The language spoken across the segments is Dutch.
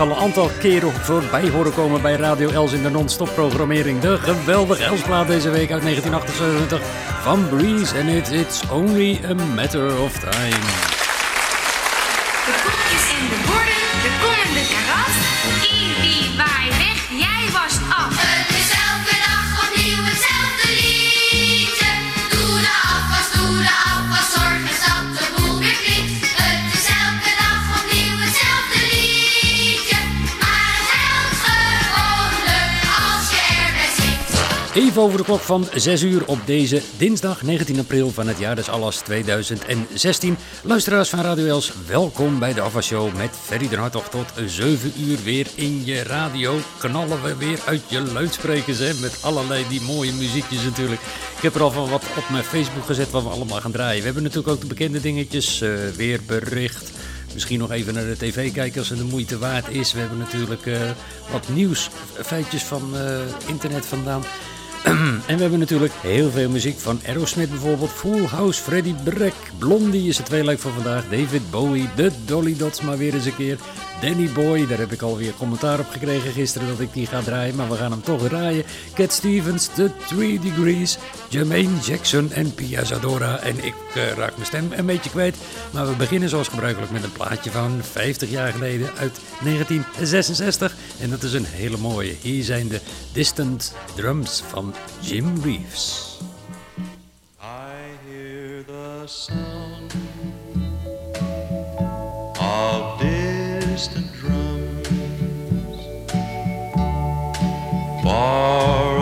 Al een aantal keren voorbij horen komen bij Radio Els in de non-stop programmering. De geweldige Elsplaat deze week uit 1978 van Breeze en it, It's Only a Matter of Time. 5 over de klok van 6 uur op deze dinsdag 19 april van het jaar des Allas 2016. Luisteraars van Radio Els, welkom bij de Show met Ferry de Hartog. Tot 7 uur weer in je radio. Knallen we weer uit je luidsprekers hè, met allerlei die mooie muziekjes natuurlijk. Ik heb er al van wat op mijn Facebook gezet wat we allemaal gaan draaien. We hebben natuurlijk ook de bekende dingetjes, uh, weerbericht... Misschien nog even naar de tv kijken als het de moeite waard is. We hebben natuurlijk eh, wat nieuws, feitjes van eh, internet vandaan. en we hebben natuurlijk heel veel muziek van Aerosmith bijvoorbeeld. Full House, Freddie Breck, Blondie is het tweeluik van vandaag. David Bowie, de Dolly Dots maar weer eens een keer. Danny Boy, daar heb ik alweer commentaar op gekregen gisteren dat ik die ga draaien. Maar we gaan hem toch draaien. Cat Stevens, The Three Degrees, Jermaine Jackson en Pia Zadora. En ik uh, raak mijn stem een beetje kwijt. Maar we beginnen zoals gebruikelijk met een plaatje van 50 jaar geleden uit 1966. En dat is een hele mooie. Hier zijn de Distant Drums van Jim Reeves. I hear the sound of distant drums. Far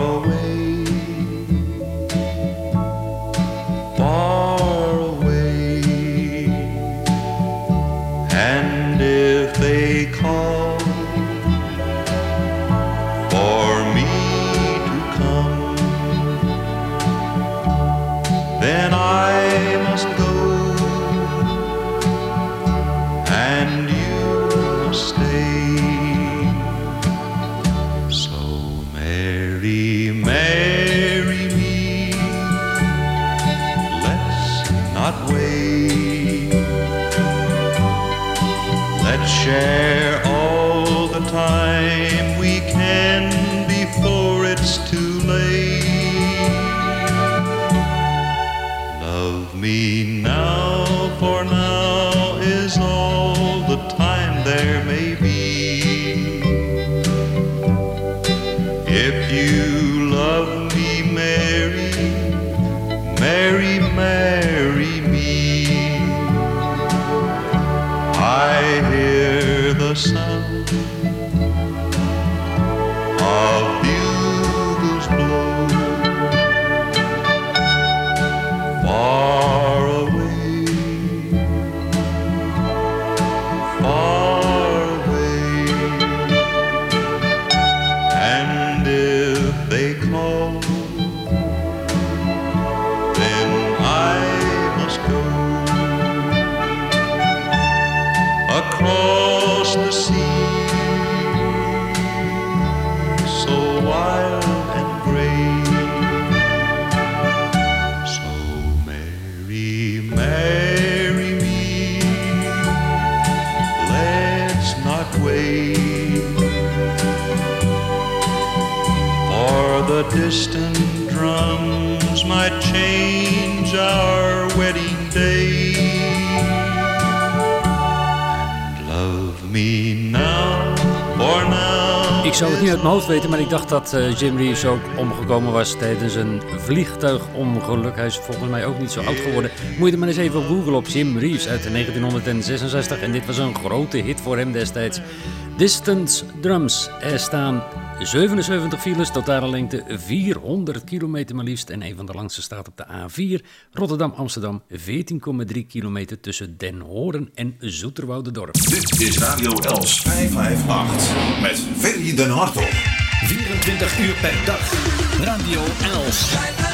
Let's share all the time we can before it's too late. Love me now, uit mijn hoofd weten, maar ik dacht dat eh, Jim Reeves ook omgekomen was tijdens een vliegtuigongeluk. Hij is volgens mij ook niet zo oud geworden. Moet je er maar eens even op Google op Jim Reeves uit 1966. En dit was een grote hit voor hem destijds. Distance Drums. Er staan 77 files, totale lengte 400 kilometer maar liefst. En een van de langste staat op de A4 Rotterdam-Amsterdam. 14,3 kilometer tussen Den Hoorn en Zoeterwoudendorp. Dit is Radio Els 558 met Ferry den Hartog. 24 uur per dag. Radio Els.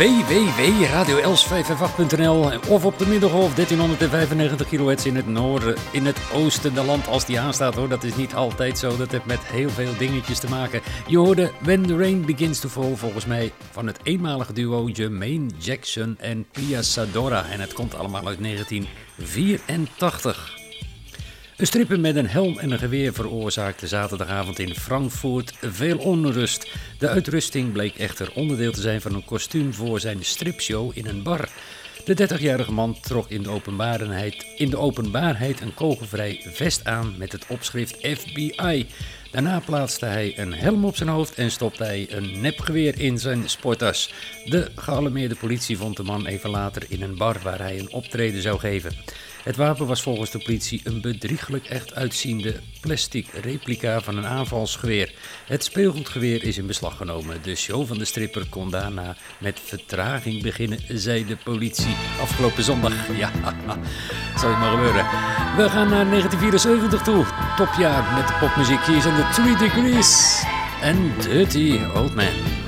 www.radioels558.nl of op de middengolf 1395 kHz in het noorden, in het oostende land als die aanstaat hoor. Dat is niet altijd zo, dat heeft met heel veel dingetjes te maken. Je hoorde When the Rain Begins to Fall volgens mij van het eenmalige duo Jermaine Jackson en Pia Sadora. En het komt allemaal uit 1984. Een stripper met een helm en een geweer veroorzaakte zaterdagavond in Frankfurt veel onrust. De uitrusting bleek echter onderdeel te zijn van een kostuum voor zijn stripshow in een bar. De 30-jarige man trok in de, openbaarheid, in de openbaarheid een kogelvrij vest aan met het opschrift FBI. Daarna plaatste hij een helm op zijn hoofd en stopte hij een nepgeweer in zijn sporttas. De gealarmeerde politie vond de man even later in een bar waar hij een optreden zou geven. Het wapen was volgens de politie een bedrieglijk echt uitziende plastic replica van een aanvalsgeweer. Het speelgoedgeweer is in beslag genomen. De show van de stripper kon daarna met vertraging beginnen, zei de politie afgelopen zondag. Ja, zou je maar gebeuren. We gaan naar 1974 toe. Topjaar met de popmuziek. Hier zijn de Three Degrees en Dirty Old Man.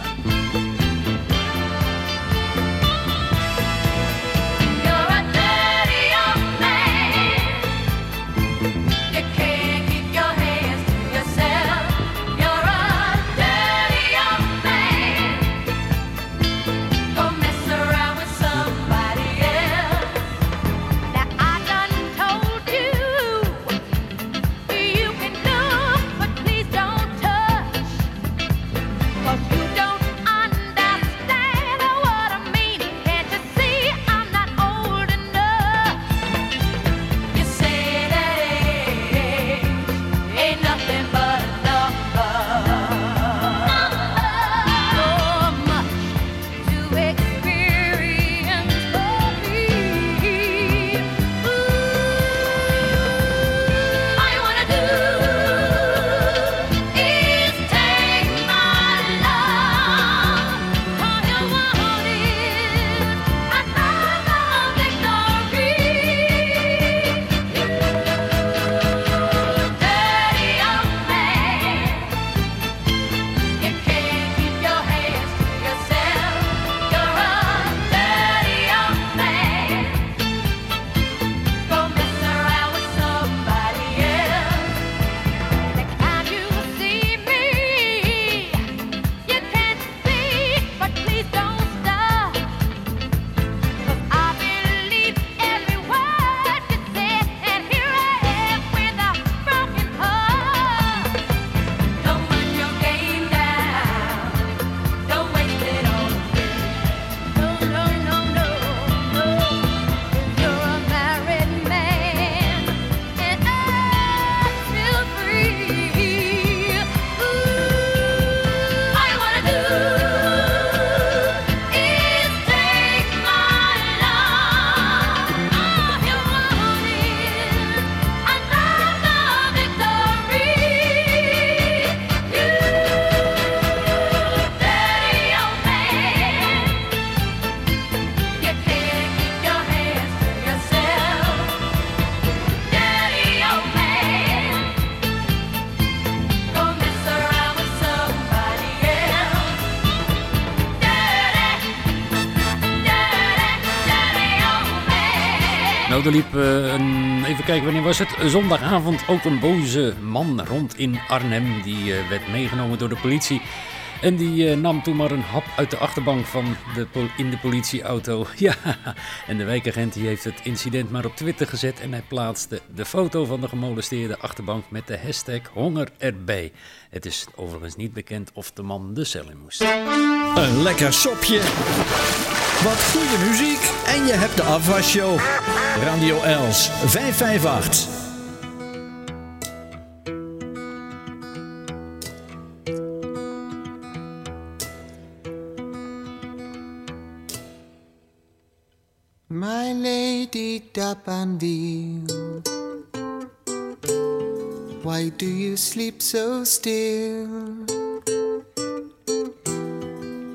Liep eh, even kijken, wanneer was het? Zondagavond ook een boze man rond in Arnhem. Die eh, werd meegenomen door de politie. En die eh, nam toen maar een hap uit de achterbank van de, in de politieauto. Ja, en de wijkagent die heeft het incident maar op Twitter gezet. En hij plaatste de foto van de gemolesteerde achterbank met de hashtag honger erbij. Het is overigens niet bekend of de man de cel in moest. Een lekker sopje. Wat goede muziek. En je hebt de afwasshow. Radio Els 558. My lady Dapanville, why do you sleep so still?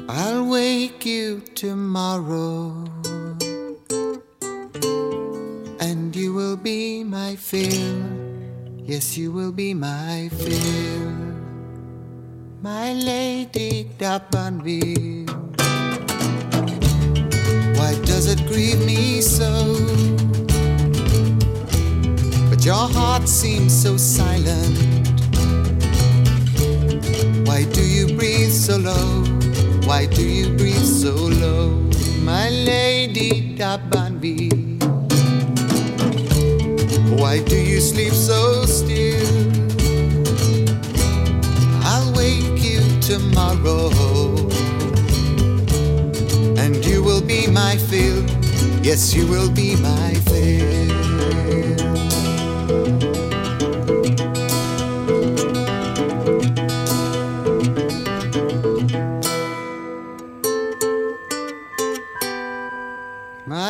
I'll wake you tomorrow, and you will be my fill. Yes, you will be my fill. My lady Dapanville. Why does it grieve me so? But your heart seems so silent. Why do you breathe so low? Why do you breathe so low? My lady Dabanbi. Why do you sleep so still? I'll wake you tomorrow. And you will be my fill. Yes, you will be my fill.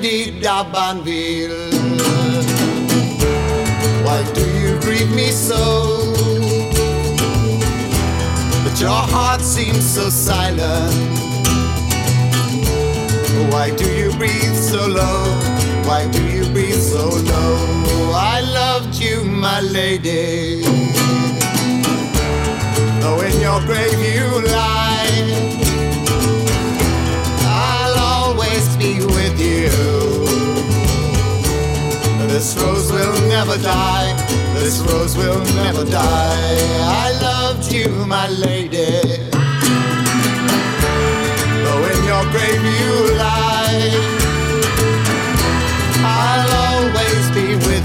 Dabanville, why do you grieve me so? But your heart seems so silent. Why do you breathe so low? Why do you breathe so low? I loved you, my lady. Though in your grave you lie, you. This rose will never die. This rose will never die. I loved you, my lady. Though in your grave you lie,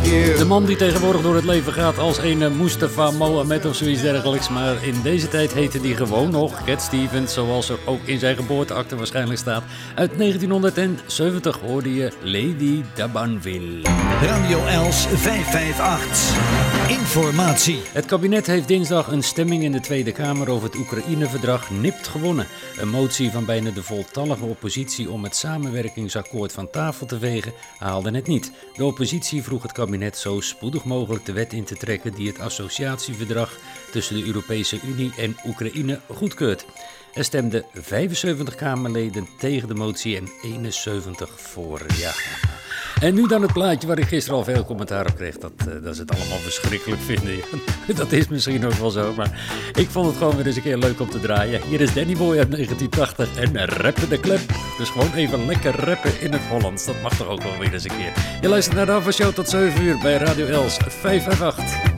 De man die tegenwoordig door het leven gaat als een eh, Mustafa Mohamed of zoiets dergelijks. Maar in deze tijd heette die gewoon nog Cat Stevens, zoals er ook in zijn geboorteakte waarschijnlijk staat. Uit 1970 hoorde je Lady Dabanville. Radio Els 558. Informatie. Het kabinet heeft dinsdag een stemming in de Tweede Kamer over het Oekraïne-verdrag nipt gewonnen. Een motie van bijna de voltallige oppositie om het samenwerkingsakkoord van tafel te vegen haalde het niet. De oppositie vroeg het kabinet zo spoedig mogelijk de wet in te trekken die het associatieverdrag tussen de Europese Unie en Oekraïne goedkeurt. Er stemden 75 Kamerleden tegen de motie en 71 voor. Ja. En nu dan het plaatje waar ik gisteren al veel commentaar op kreeg. Dat, eh, dat ze het allemaal verschrikkelijk vinden. dat is misschien ook wel zo. Maar ik vond het gewoon weer eens een keer leuk om te draaien. Hier is Danny Boy uit 1980 en rappen de klep. Dus gewoon even lekker rappen in het Hollands. Dat mag toch ook wel weer eens een keer. Je luistert naar de Avashow tot 7 uur bij Radio Els 558.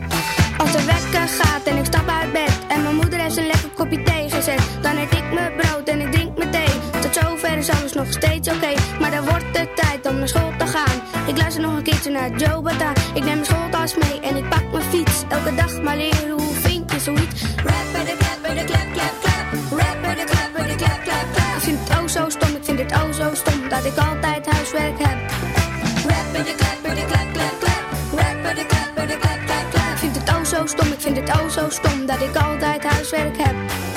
Als de wekker gaat en ik stap uit bed En mijn moeder heeft een lekker kopje thee gezet Dan eet ik mijn brood en ik drink mijn thee Tot zover is alles nog steeds oké luister nog een keertje naar Joe Bata Ik neem mijn schooltas mee en ik pak mijn fiets. Elke dag maar leren hoe vind je zoiets. Rapper de klapper de klap klap klap Rapper de klapper de klap klap klap Ik vind het oh zo stom, ik vind het oh zo stom Dat ik altijd huiswerk heb. Rapper de klapper de klap klap klap Rapper de klapper de klap klap klap Ik vind het oh zo stom, ik vind het oh zo stom Dat ik altijd huiswerk heb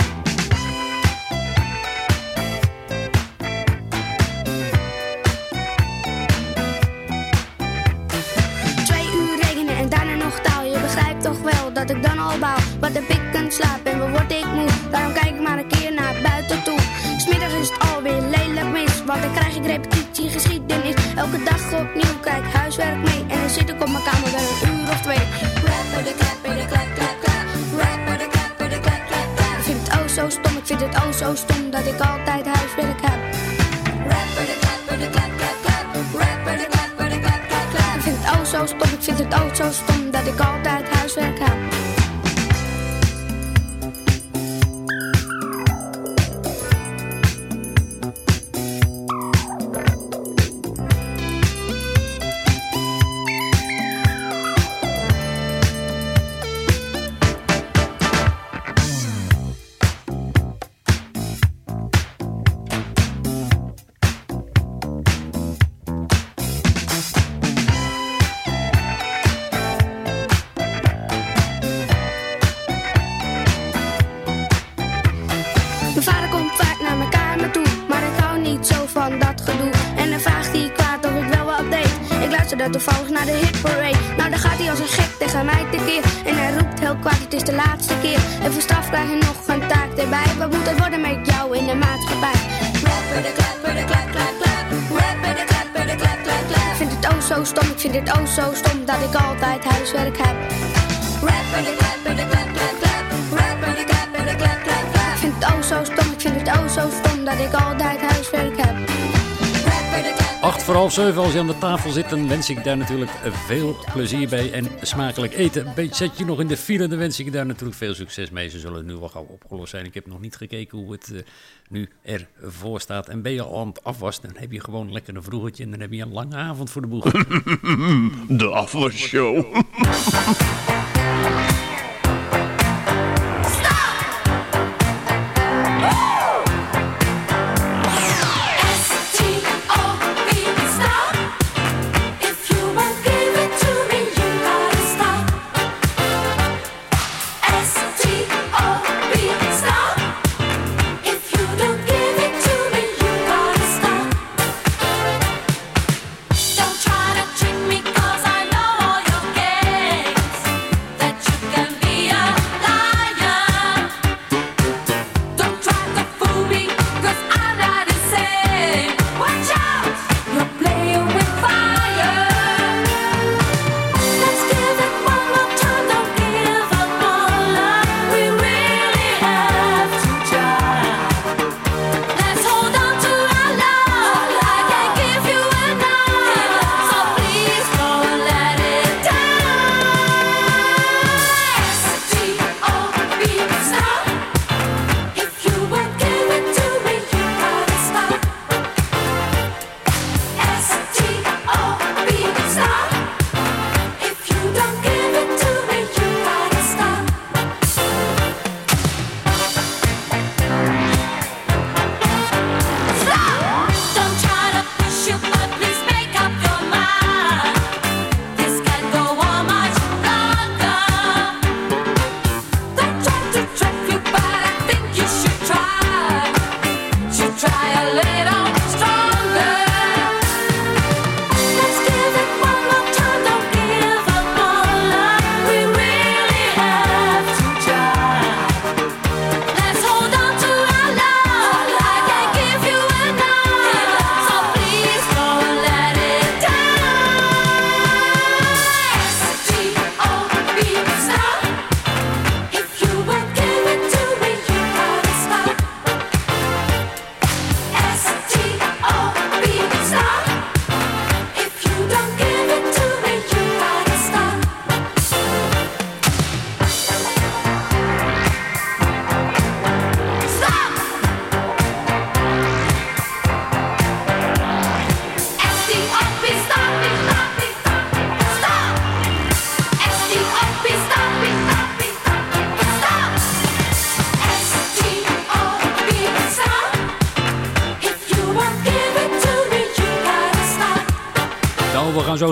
dat ik dan al bouw Wat heb ik een slaap en wat word ik moe? Daarom kijk ik maar een keer naar buiten toe? Smiddags is het alweer lelijk mis Want dan krijg ik repetitie geschiedenis. Elke dag opnieuw kijk huiswerk mee En dan zit ik op mijn kamer wel een uur of twee. Rapper de klapper de klap klap klap Rapper de klapper de klap klap klap Ik vind het oh zo stom, ik vind het oh zo stom Dat ik altijd huiswerk heb. Rapper de klapper de klap klap de klapper de klap klap Ik vind het oh zo stom, ik vind het oh zo stom Dat ik altijd huiswerk heb dat toevallig naar de hitparade. Nou, dan gaat hij als een gek tegen mij tekeer. En hij roept heel kwaad, het is de laatste keer. En voor straf krijg je nog een taak erbij. Wat moet het worden met jou in de maatschappij? Rapper de klapper de klap klap klap. Rapper de klapper de klap klap klap. Ik vind het oh zo stom, ik vind het oh zo stom dat ik altijd huiswerk heb. Rapper de klapper de klap klap klap. Rapper de klapper de klap klap klap. Ik vind het oh zo stom, ik vind het oh zo stom dat ik altijd huiswerk heb. 8 voor half 7 als je aan de tafel zit, dan wens ik daar natuurlijk veel plezier bij en smakelijk eten. Zet je nog in de file, dan wens ik je daar natuurlijk veel succes mee. Ze zullen nu wel gauw opgelost zijn. Ik heb nog niet gekeken hoe het eh, nu ervoor staat. En ben je al aan het afwassen, dan heb je gewoon lekker een vroegertje en dan heb je een lange avond voor de boeg. De afwasshow.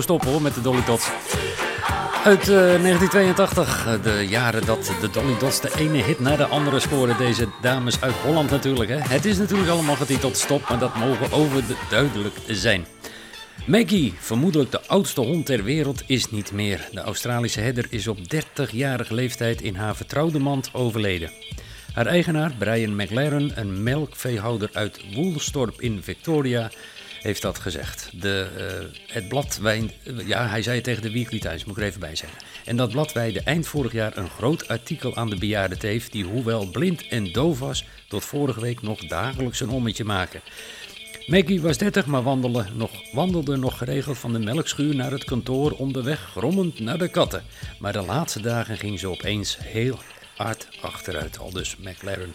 Stoppen hoor met de Dolly Dots. Uit eh, 1982, eh, de jaren dat de Dolly Dots de ene hit na de andere scoren. Deze dames uit Holland natuurlijk. Hè. Het is natuurlijk allemaal getiteld Stop, maar dat mogen overduidelijk zijn. Maggie, vermoedelijk de oudste hond ter wereld, is niet meer. De Australische herder is op 30-jarige leeftijd in haar vertrouwde mand overleden. Haar eigenaar, Brian McLaren, een melkveehouder uit Woolstorp in Victoria, heeft dat gezegd. De, eh, het blad wij, ja, hij zei het tegen de Weekly Times, moet ik er even bij zeggen. En dat blad wijde eind vorig jaar een groot artikel aan de bejaarde teef, die hoewel blind en doof was, tot vorige week nog dagelijks een ommetje maken. Maggie was 30, maar wandelde nog, wandelde nog geregeld van de melkschuur naar het kantoor onderweg, grommend naar de katten. Maar de laatste dagen ging ze opeens heel hard achteruit, al dus McLaren.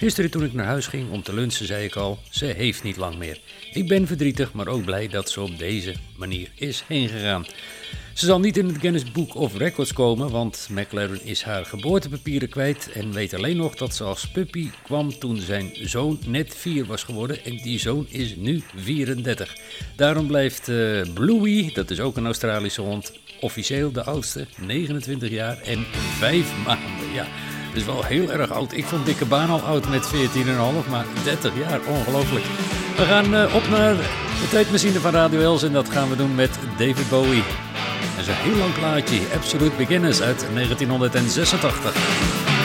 Gisteren toen ik naar huis ging om te lunchen zei ik al, ze heeft niet lang meer. Ik ben verdrietig, maar ook blij dat ze op deze manier is heen gegaan. Ze zal niet in het Guinness Book of Records komen, want McLaren is haar geboortepapieren kwijt en weet alleen nog dat ze als puppy kwam toen zijn zoon net 4 was geworden en die zoon is nu 34. Daarom blijft eh, Bluey, dat is ook een Australische hond, officieel de oudste, 29 jaar en 5 maanden. Ja, is wel heel erg oud. Ik vond Dikke Baan al oud met 14,5, maar 30 jaar, ongelooflijk. We gaan eh, op naar De tijdmachine van Radio Els en dat gaan we doen met David Bowie. Is een heel lang plaatje, Absolute Beginners uit 1986.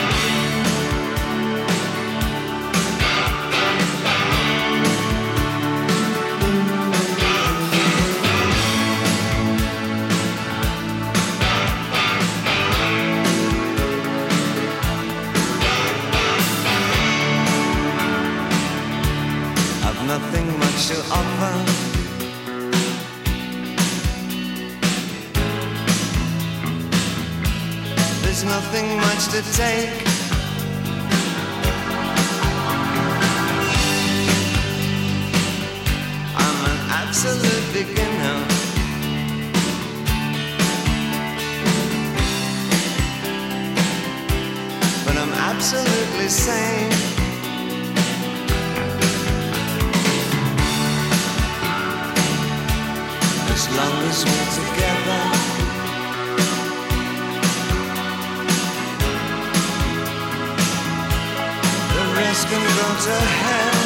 Nothing much to take. I'm an absolute beginner. But I'm absolutely sane. as long as we're together. been go to hell.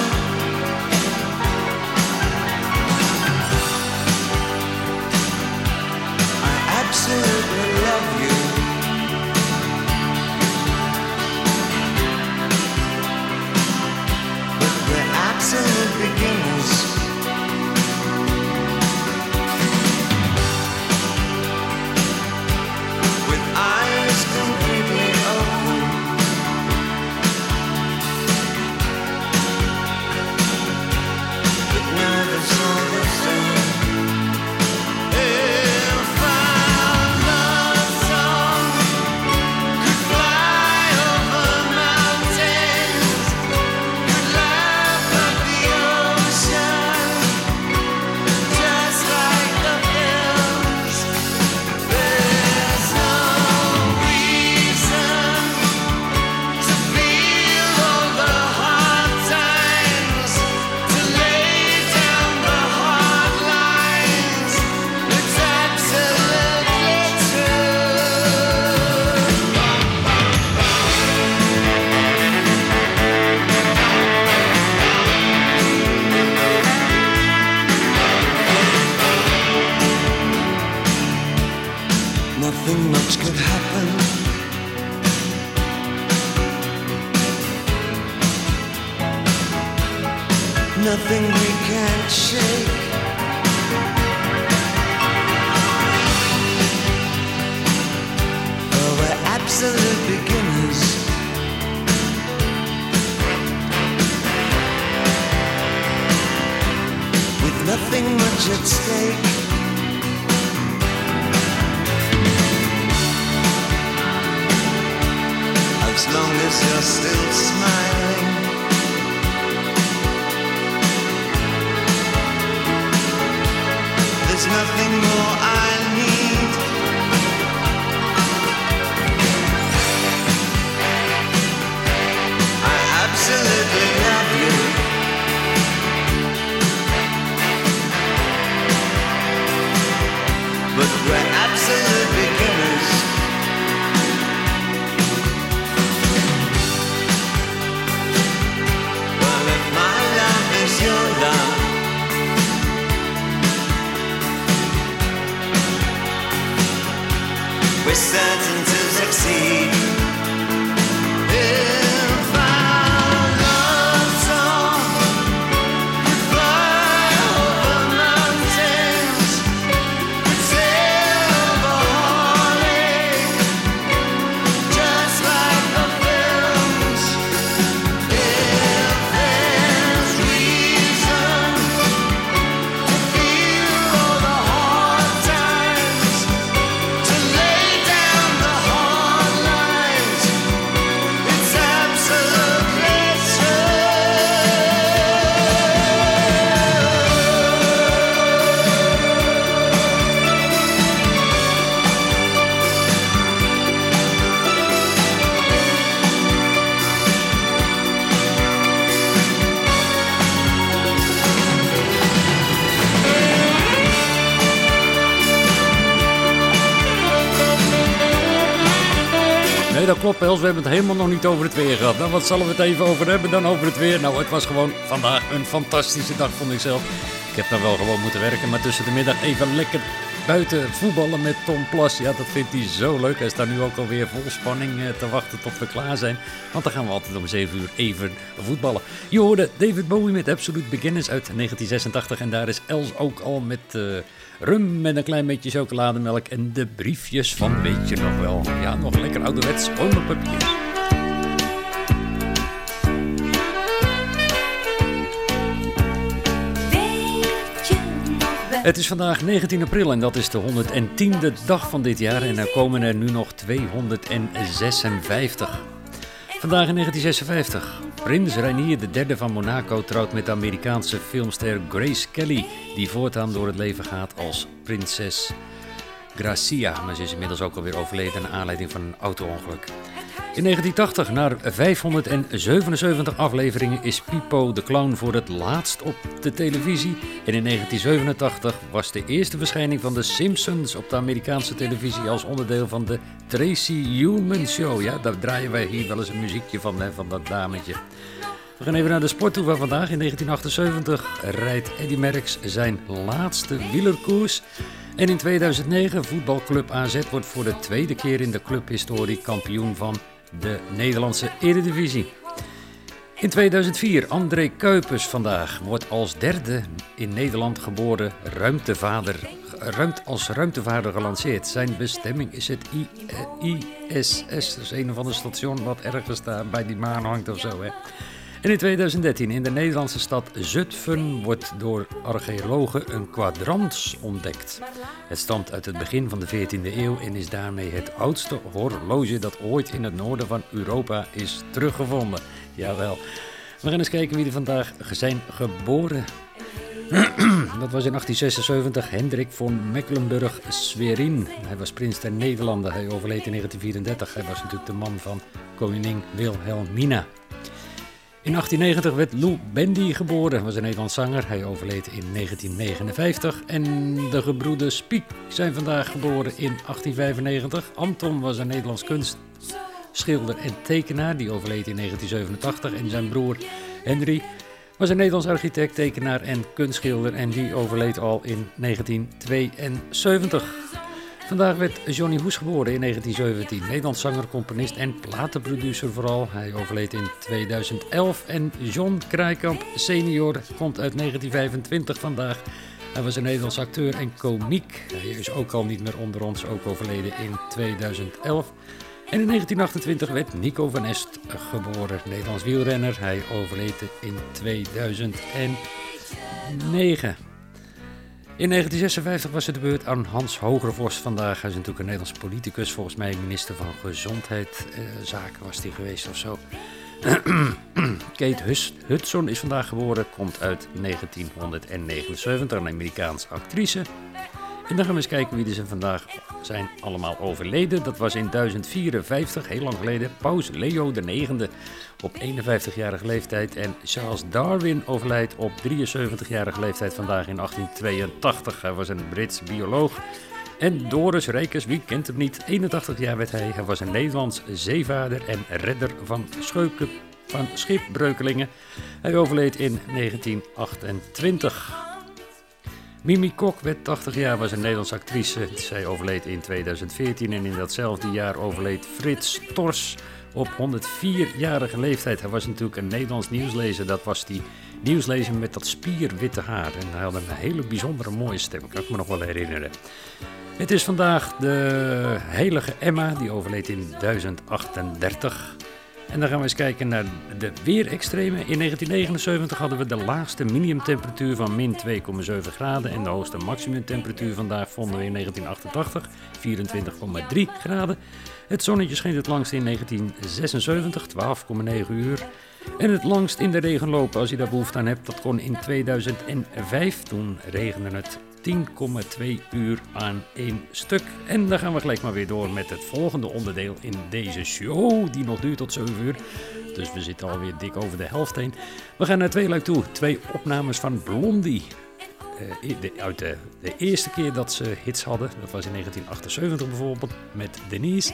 Els. We hebben het helemaal nog niet over het weer gehad. Nou, wat zullen we het even over hebben dan over het weer? Nou, het was gewoon vandaag een fantastische dag, vond ik zelf. Ik heb dan wel gewoon moeten werken, maar tussen de middag even lekker buiten voetballen met Tom Plas. Ja, dat vindt hij zo leuk. Hij staat nu ook alweer vol spanning eh, te wachten tot we klaar zijn. Want dan gaan we altijd om 7 uur even voetballen. Je hoorde David Bowie met Absolute Beginners uit 1986. En daar is Els ook al met eh, rum met een klein beetje chocolademelk. En de briefjes van weet je nog wel. Ja, nog lekker ouderwets, gewoon. Het is vandaag 19 april en dat is de 110e dag van dit jaar en er komen er nu nog 256. Vandaag in 1956. Prins Rainier III van Monaco trouwt met de Amerikaanse filmster Grace Kelly, die voortaan door het leven gaat als prinses Gracia. Maar ze is inmiddels ook alweer overleden naar aanleiding van een auto-ongeluk. In 1980, na 577 afleveringen, is Pipo de Clown voor het laatst op de televisie. En in 1987 was de eerste verschijning van de Simpsons op de Amerikaanse televisie als onderdeel van de Tracy Ullman Show. Ja, daar draaien wij hier wel eens een muziekje van, hè, van dat dametje. We gaan even naar de sport toe van vandaag. In 1978 rijdt Eddy Merckx zijn laatste wielerkoers. En in 2009 voetbalclub AZ wordt voor de tweede keer in de clubhistorie kampioen van de Nederlandse Eredivisie. In 2004, André Kuipers vandaag wordt als derde in Nederland geboren ruimtevader, ruimt, als ruimtevaarder gelanceerd. Zijn bestemming is het I- eh, ISS, dat is een of ander station wat ergens daar bij die maan hangt of zo. Hè. En in 2013 in de Nederlandse stad Zutphen wordt door archeologen een kwadrans ontdekt. Het stamt uit het begin van de 14e eeuw en is daarmee het oudste horloge dat ooit in het noorden van Europa is teruggevonden. Jawel. We gaan eens kijken wie er vandaag zijn geboren. Dat was in 1876 Hendrik von Mecklenburg-Schwerin. Hij was prins der Nederlanden. Hij overleed in 1934. Hij was natuurlijk de man van koningin Wilhelmina. In 1890 werd Lou Bendy geboren. Hij was een Nederlands zanger. Hij overleed in 1959. En de gebroeders Spiek zijn vandaag geboren in 1895. Anton was een Nederlands kunstschilder en tekenaar. Die overleed in 1987. En zijn broer Henry was een Nederlands architect, tekenaar en kunstschilder. En die overleed al in 1972. Vandaag werd Johnny Hoes geboren in 1917. Nederlands zanger, componist en platenproducer vooral. Hij overleed in 2011. En John Krijkamp senior komt uit 1925 vandaag. Hij was een Nederlands acteur en komiek. Hij is ook al niet meer onder ons, ook overleden in 2011. En in 1928 werd Nico van Est geboren, Nederlands wielrenner. Hij overleed in 2009. In 1956 was het de beurt aan Hans Hogervos vandaag. Hij is natuurlijk een Nederlands politicus, volgens mij minister van Gezondheidszaken was hij geweest of zo. Kate Hudson is vandaag geboren, komt uit 1979, een Amerikaanse actrice. En dan gaan we eens kijken wie er zijn vandaag zijn allemaal overleden. Dat was in 1054, heel lang geleden, paus Leo IX op 51-jarige leeftijd. En Charles Darwin overlijdt op 73-jarige leeftijd vandaag in 1882. Hij was een Brits bioloog. En Doris Rijkers, wie kent hem niet? 81 jaar werd hij. Hij was een Nederlands zeevaarder en redder van, scheuken, van schipbreukelingen. Hij overleed in 1928. Mimi Kok werd 80 jaar, was een Nederlandse actrice. Zij overleed in 2014 en in datzelfde jaar overleed Frits Tors op 104-jarige leeftijd. Hij was natuurlijk een Nederlands nieuwslezer. Dat was die nieuwslezer met dat spierwitte haar. En hij had een hele bijzondere mooie stem, kan ik me nog wel herinneren. Het is vandaag de heilige Emma, die overleed in 1038. En dan gaan we eens kijken naar de weerextremen. In 1979 hadden we de laagste minimumtemperatuur van min 2,7 graden. En de hoogste maximumtemperatuur vandaag vonden we in 1988, 24,3 graden. Het zonnetje scheen het langst in 1976, 12,9 uur. En het langst in de regen lopen, als je daar behoefte aan hebt, dat kon in 2005. Toen regende het 10,2 uur aan één stuk. En dan gaan we gelijk maar weer door met het volgende onderdeel in deze show, die nog duurt tot 7 uur. Dus we zitten alweer dik over de helft heen. We gaan naar twee luik toe. Twee opnames van Blondie. Eh, uit de, de eerste keer dat ze hits hadden, dat was in 1978 bijvoorbeeld, met Denise.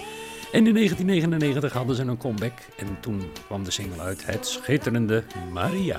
En in 1999 hadden ze een comeback en toen kwam de single uit, het schitterende Maria.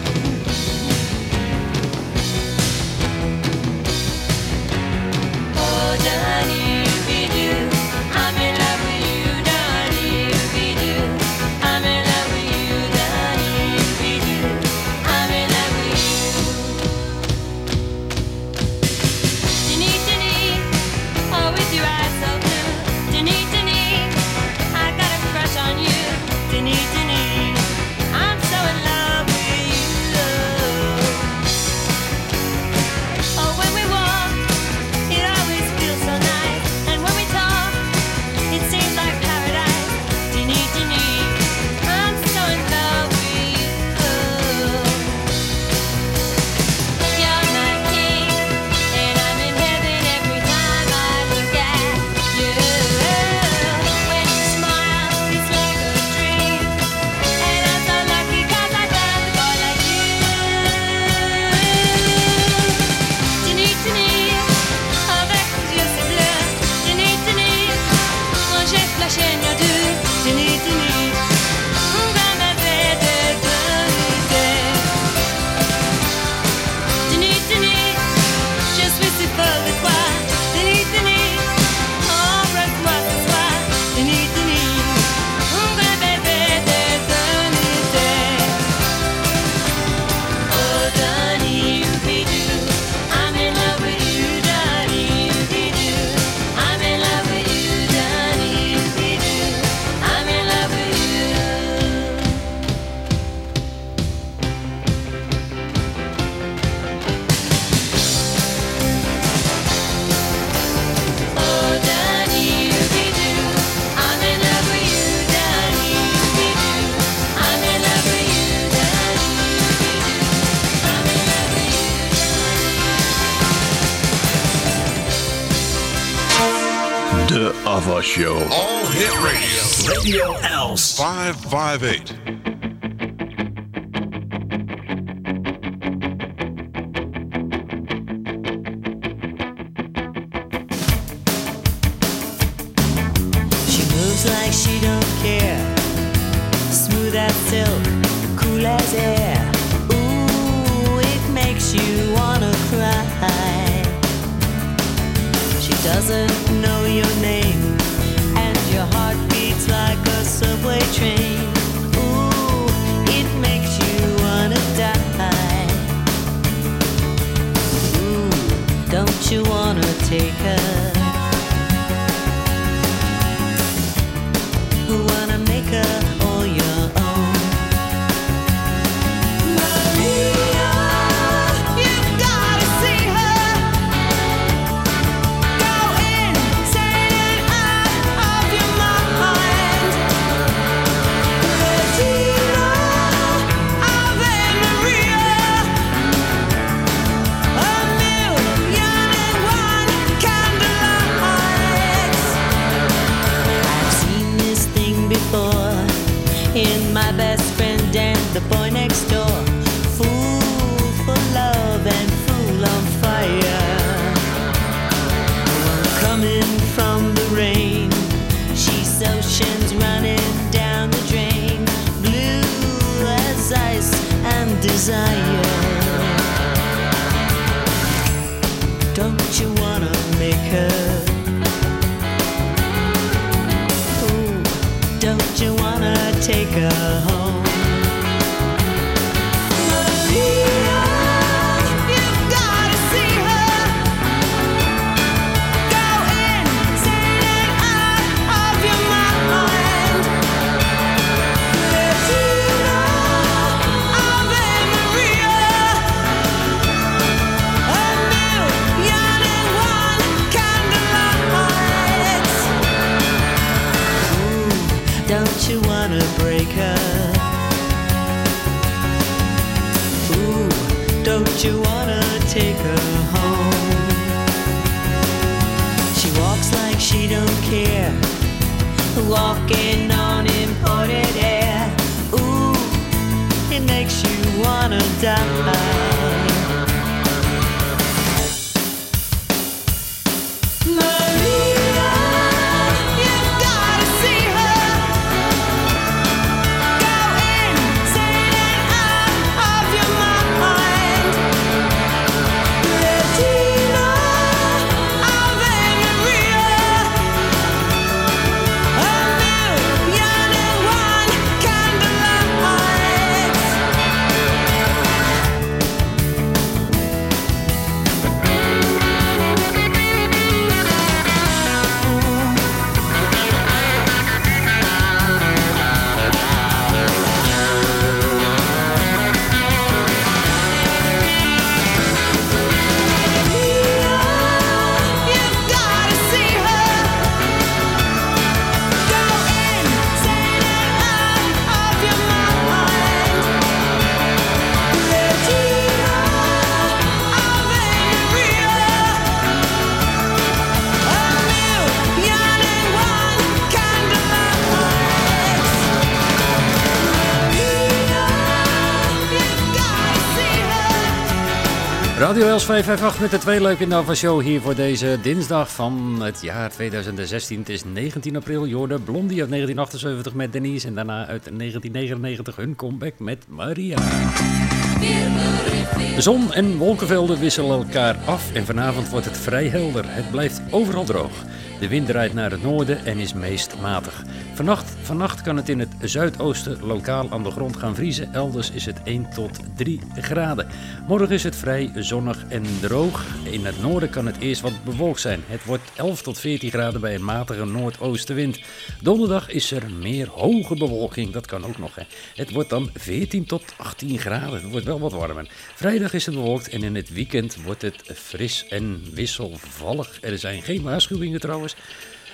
558. a home. Radio Els 558 met de twee leuke Nova Show hier voor deze dinsdag van het jaar 2016. Het is 19 april, Jorde Blondie uit 1978 met Denise en daarna uit 1999 hun comeback met Maria. De zon en wolkenvelden wisselen elkaar af en vanavond wordt het vrij helder. Het blijft overal droog. De wind draait naar het noorden en is meest matig. Vannacht, kan het in het zuidoosten lokaal aan de grond gaan vriezen. Elders is het 1 tot 3 graden. Morgen is het vrij zonnig en droog. In het noorden kan het eerst wat bewolkt zijn. Het wordt 11 tot 14 graden bij een matige noordoostenwind. Donderdag is er meer hoge bewolking. Dat kan ook nog. Het wordt dan 14 tot 18 graden. Het wordt wel wat warmer. Vrijdag is het bewolkt en in het weekend wordt het fris en wisselvallig. Er zijn geen waarschuwingen trouwens.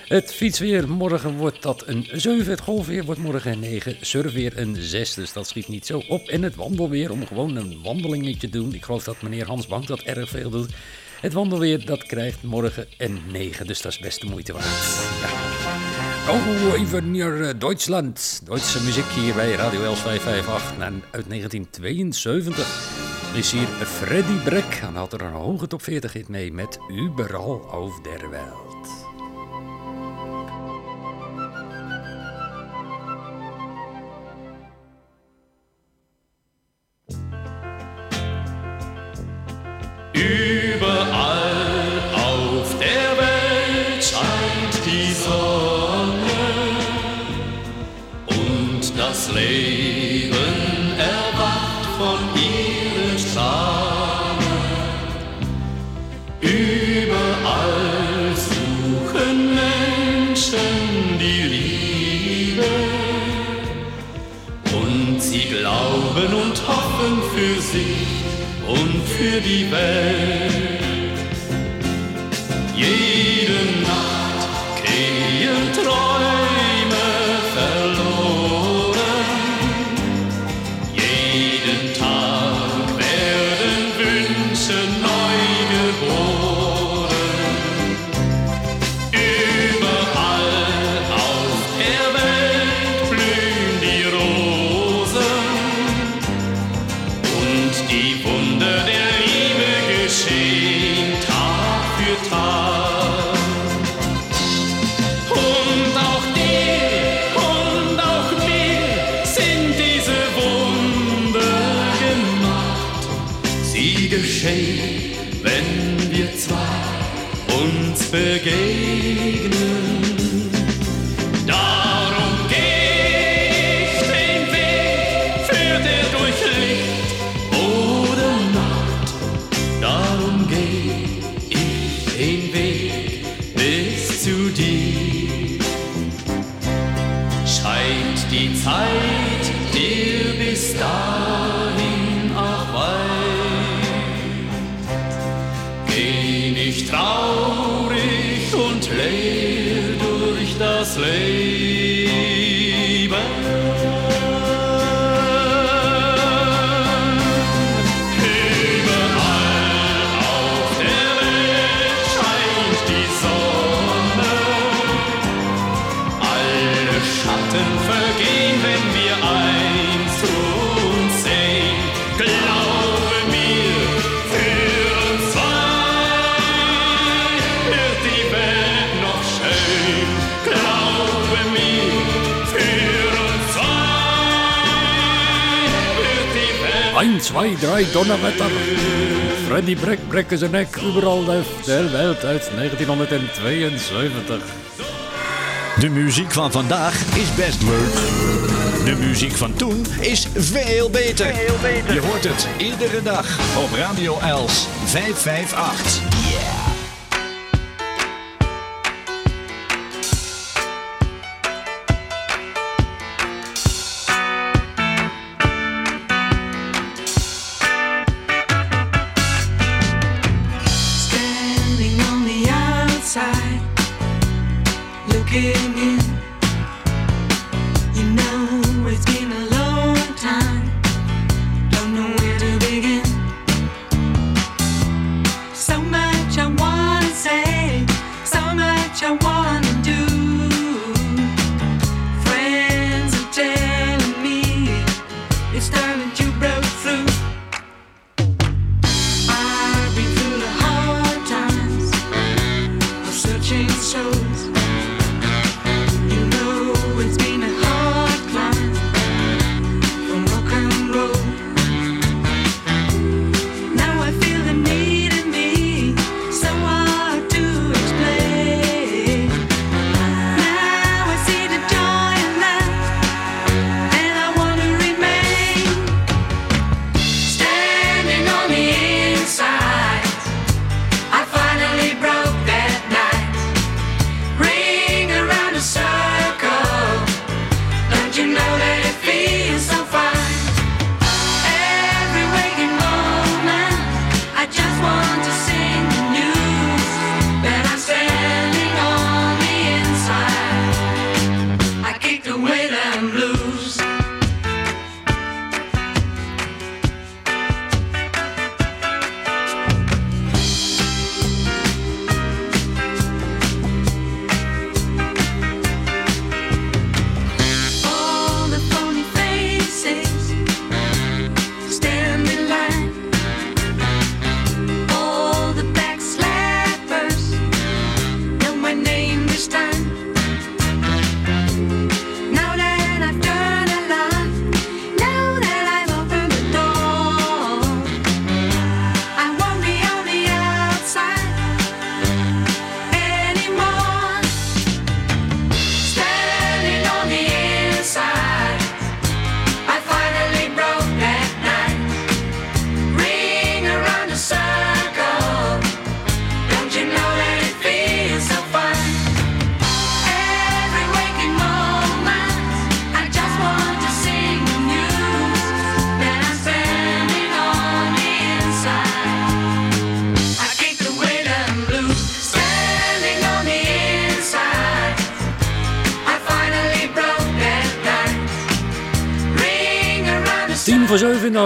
Het fietsweer, morgen wordt dat een 7. Het golfweer wordt morgen een 9. Surfweer een 6, dus dat schiet niet zo op. En het wandelweer, om gewoon een wandelingetje te doen. Ik geloof dat meneer Hans Bank dat erg veel doet. Het wandelweer, dat krijgt morgen een 9, dus dat is best de moeite waard. Ja. Oh, even naar eh, Duitsland. Duitse muziek hier bij Radio Els 558 na- uit 1972. Is hier Freddy Breck. En had er een hoge top 40 hit mee met Überall auf der Welt. Überall d'hiver. Wenn wir zwei uns begegnen. 1, 2, 3, Donnerwetter. Freddy Breck, brekken zijn nek, überall auf der Welt uit 1972. De muziek van vandaag is best leuk. De muziek van toen is veel beter. Je hoort het iedere dag op Radio Els 558. Looking in.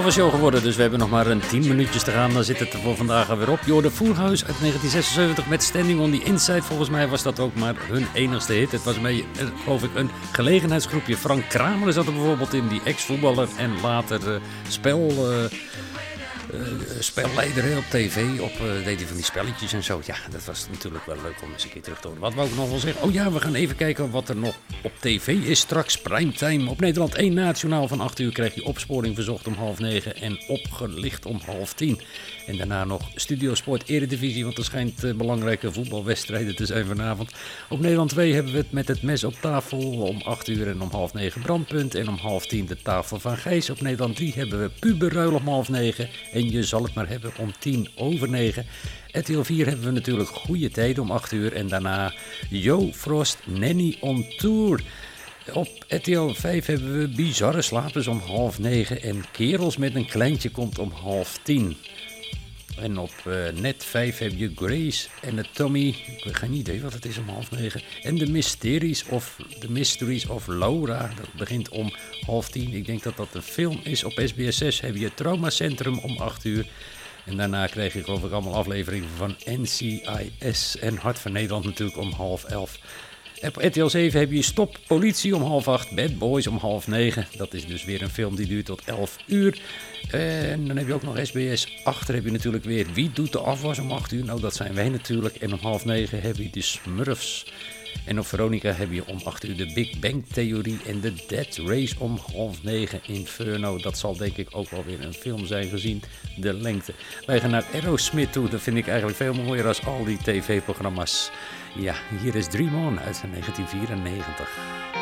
Voor 7 in de avondshow geworden, dus we hebben nog maar een 10 minuutjes te gaan. Dan zit het er voor vandaag alweer op. Hoorde Fullhouse uit 1976 met Standing on the Inside. Volgens mij was dat ook maar hun enigste hit. Het was beetje, eh, geloof ik, een gelegenheidsgroepje. Frank Kramer zat er bijvoorbeeld in, die ex-voetballer en later eh, spel... eh, spelleider hè, op tv. Op, eh, deed hij van die spelletjes en zo. Ja, dat was natuurlijk wel leuk om eens een keer terug te horen. Wat wou ik nog wel zeggen? Oh ja, we gaan even kijken wat er nog op tv is straks. Primetime op Nederland 1 nationaal van 8 uur krijg je opsporing verzocht om half 9 en opgelicht om half 10. En daarna nog Studio Sport Eredivisie, want er schijnt eh, belangrijke voetbalwedstrijden te zijn vanavond. Op Nederland 2 hebben we het met het mes op tafel om 8 uur en om half 9 brandpunt. En om half 10 de tafel van Gijs. Op Nederland 3 hebben we puberruil om half 9. En je zal het maar hebben om 10 over 9. RTL 4 hebben we natuurlijk goede tijden om 8 uur. En daarna Jo Frost Nanny on Tour. Op RTL 5 hebben we Bizarre Slapers om half 9. En Kerels met een kleintje komt om half 10. En op eh, net 5 heb je Grace Anatomy. Ik heb geen idee wat het is om half negen. En de Mysteries of, the Mysteries of Laura. Dat begint om half tien. Ik denk dat dat een film is. Op SBS 6 heb je Trauma Centrum om 8 uur. En daarna kreeg ik geloof ik allemaal afleveringen van NCIS en Hart van Nederland natuurlijk om half elf. Op RTL 7 heb je Stop Politie om half acht, Bad Boys om half negen. Dat is dus weer een film die duurt tot 11 uur. En dan heb je ook nog SBS. Achter heb je natuurlijk weer Wie doet de afwas om 8 uur? Nou, dat zijn wij natuurlijk. En om half negen heb je de Smurfs. En op Veronica heb je om 8 uur de Big Bang Theorie en de Dead Race om half 9 Inferno. Dat zal denk ik ook wel weer een film zijn gezien de lengte. Wij gaan naar Aerosmith toe. Dat vind ik eigenlijk veel mooier als al die tv-programma's. Ja, hier is Dream On uit 1994.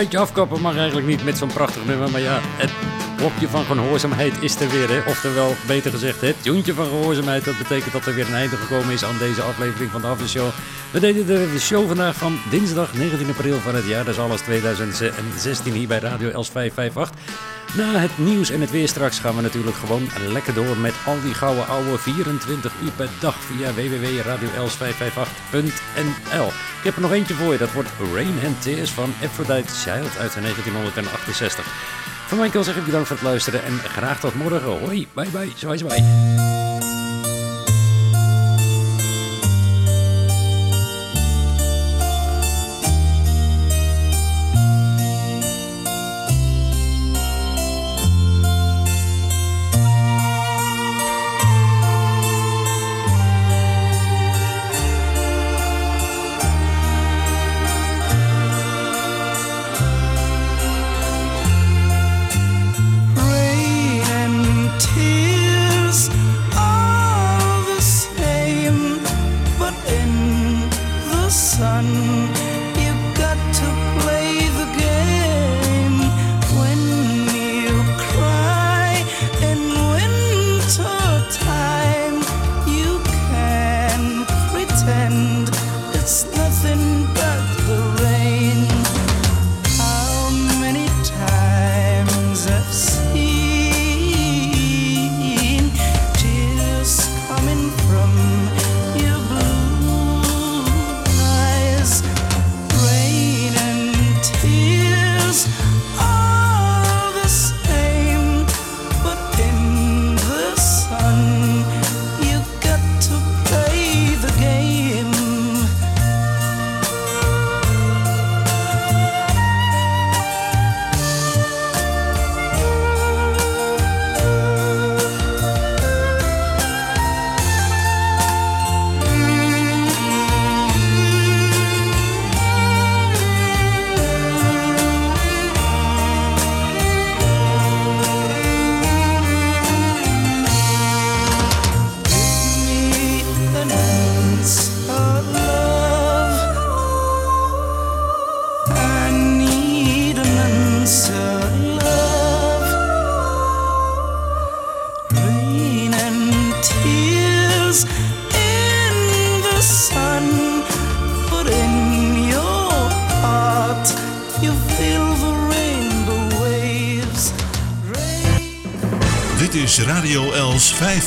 Beetje afkappen mag eigenlijk niet met zo'n prachtig nummer. Maar ja, het blokje van gehoorzaamheid is er weer. Hè? Oftewel, beter gezegd, het tuentje van gehoorzaamheid. Dat betekent dat er weer een einde gekomen is aan deze aflevering van de Aftershow. We deden de show vandaag van dinsdag 19 april van het jaar. Dat is alles 2016 hier bij Radio Els 558. Na het nieuws en het weer straks gaan we natuurlijk gewoon lekker door met al die gouden ouwe 24 uur per dag via www.radioels558.nl. Ik heb er nog eentje voor je, dat wordt Rain and Tears van Aphrodite Child uit 1968. Van mijn kant zeg ik bedankt voor het luisteren en graag tot morgen. Hoi, bye bye, zwaai zwaai.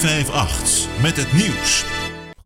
558 met het nieuws.